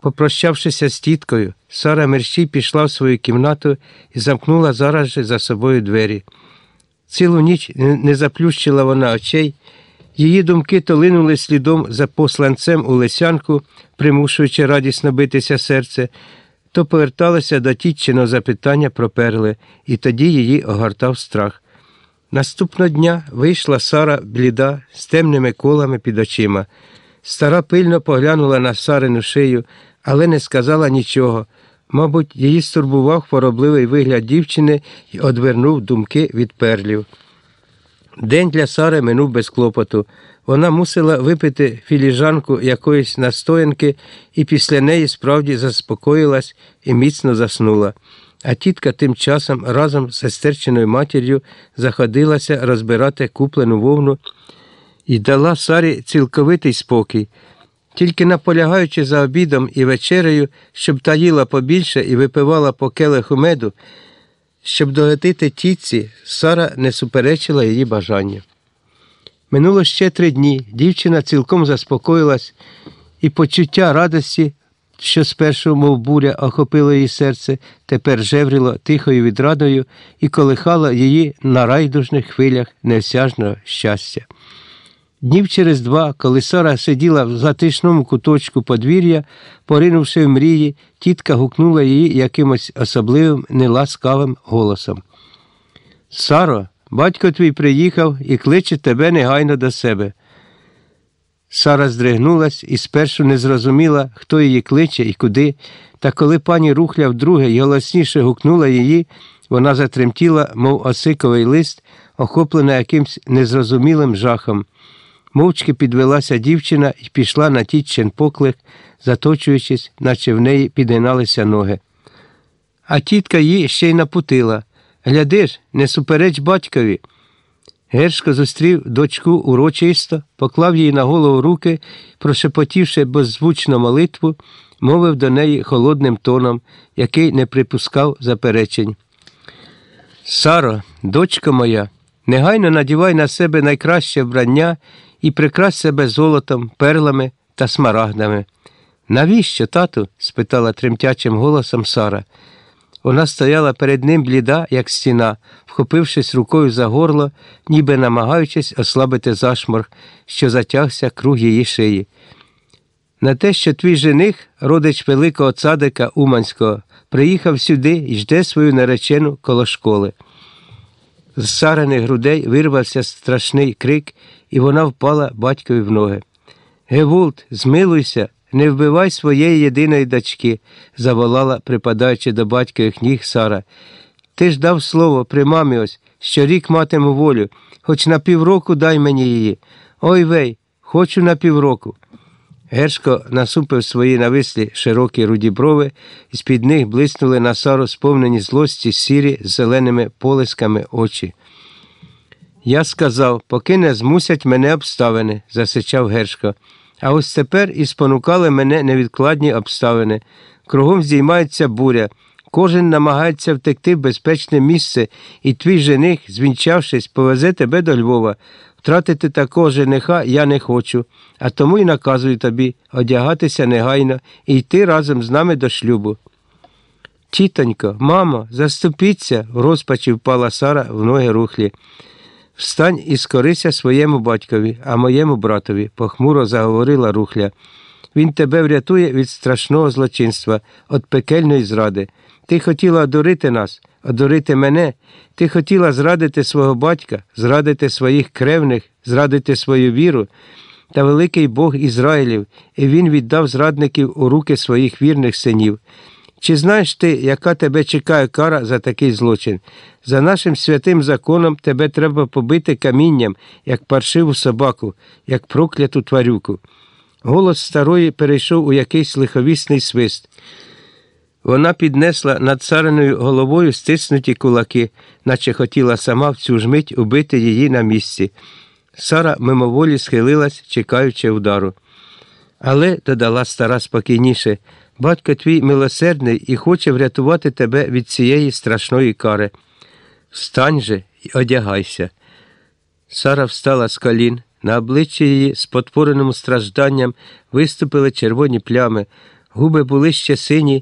Попрощавшися з тіткою, Сара мерщій пішла в свою кімнату і замкнула зараз же за собою двері. Цілу ніч не заплющила вона очей, її думки то линули слідом за посланцем у лисянку, примушуючи радісно битися серце, то поверталася до тітчиного запитання про перли, і тоді її огортав страх. Наступного дня вийшла Сара бліда з темними колами під очима. Стара пильно поглянула на Сарину шию, але не сказала нічого. Мабуть, її стурбував хворобливий вигляд дівчини і одвернув думки від перлів. День для Сари минув без клопоту. Вона мусила випити філіжанку якоїсь настоянки і після неї справді заспокоїлась і міцно заснула. А тітка тим часом разом з сестерчиною матір'ю заходилася розбирати куплену вовну і дала Сарі цілковитий спокій. Тільки наполягаючи за обідом і вечерею, щоб та їла побільше і випивала по келиху меду, щоб догатити тітці, Сара не суперечила її бажанню. Минуло ще три дні, дівчина цілком заспокоїлась, і почуття радості, що спершу, мов буря, охопило її серце, тепер жевріло тихою відрадою і колихало її на райдужних хвилях невсяжного щастя. Днів через два, коли Сара сиділа в затишному куточку подвір'я, поринувши в мрії, тітка гукнула її якимось особливим, неласкавим голосом. Саро, батько твій приїхав і кличе тебе негайно до себе. Сара здригнулась і спершу не зрозуміла, хто її кличе і куди, та коли пані рухля вдруге й голосніше гукнула її, вона затремтіла, мов осиковий лист, охоплена якимсь незрозумілим жахом. Мовчки підвелася дівчина і пішла на тітчин поклик, заточуючись, наче в неї підгиналися ноги. А тітка її ще й напутила. Глядиш, не супереч батькові. Гершко зустрів дочку урочисто, поклав їй на голову руки, прошепотівши беззвучну молитву, мовив до неї холодним тоном, який не припускав заперечень. Саро, дочко моя, негайно надівай на себе найкраще вбрання і прикрась себе золотом, перлами та смарагдами. Навіщо, тату? спитала тремтячим голосом Сара. Вона стояла перед ним бліда, як стіна, вхопившись рукою за горло, ніби намагаючись ослабити зашморг, що затягся круг її шиї. На те, що твій жених, родич великого цадика Уманського, приїхав сюди і жде свою наречену коло школи. З сарених грудей вирвався страшний крик, і вона впала батькові в ноги. Гевулт, змилуйся, не вбивай своєї єдиної дочки, заволала, припадаючи до батькових ніг Сара. Ти ж дав слово при мамі ось, що рік матиму волю, хоч на півроку дай мені її. Ой вей, хочу на півроку. Гершко насупив свої навислі широкі руді брови, і з під них блиснули на Сару сповнені злості сірі з зеленими полисками очі. Я сказав, поки не змусять мене обставини, засичав Гершко. А ось тепер і спонукали мене невідкладні обставини. Кругом здіймається буря. Кожен намагається втекти в безпечне місце, і твій жених, звінчавшись, повезе тебе до Львова. Втратити такого жениха я не хочу, а тому й наказую тобі одягатися негайно і йти разом з нами до шлюбу. Тітонько, мамо, заступіться, в розпачі впала Сара в ноги рухлі. Встань і скорися своєму батькові, а моєму братові, похмуро заговорила рухля. Він тебе врятує від страшного злочинства, від пекельної зради. Ти хотіла одурити нас, одурити мене, ти хотіла зрадити свого батька, зрадити своїх кревних, зрадити свою віру. Та великий Бог Ізраїлів, і він віддав зрадників у руки своїх вірних синів. Чи знаєш ти, яка тебе чекає кара за такий злочин? За нашим святим законом тебе треба побити камінням, як паршиву собаку, як прокляту тварюку. Голос старої перейшов у якийсь лиховісний свист. Вона піднесла над цариною головою стиснуті кулаки, наче хотіла сама в цю ж мить убити її на місці. Сара мимоволі схилилась, чекаючи удару. Але, додала стара спокійніше, батько твій милосердний і хоче врятувати тебе від цієї страшної кари. Встань же і одягайся. Сара встала з колін. На обличчі її, спотвореному стражданням, виступили червоні плями. Губи були ще сині,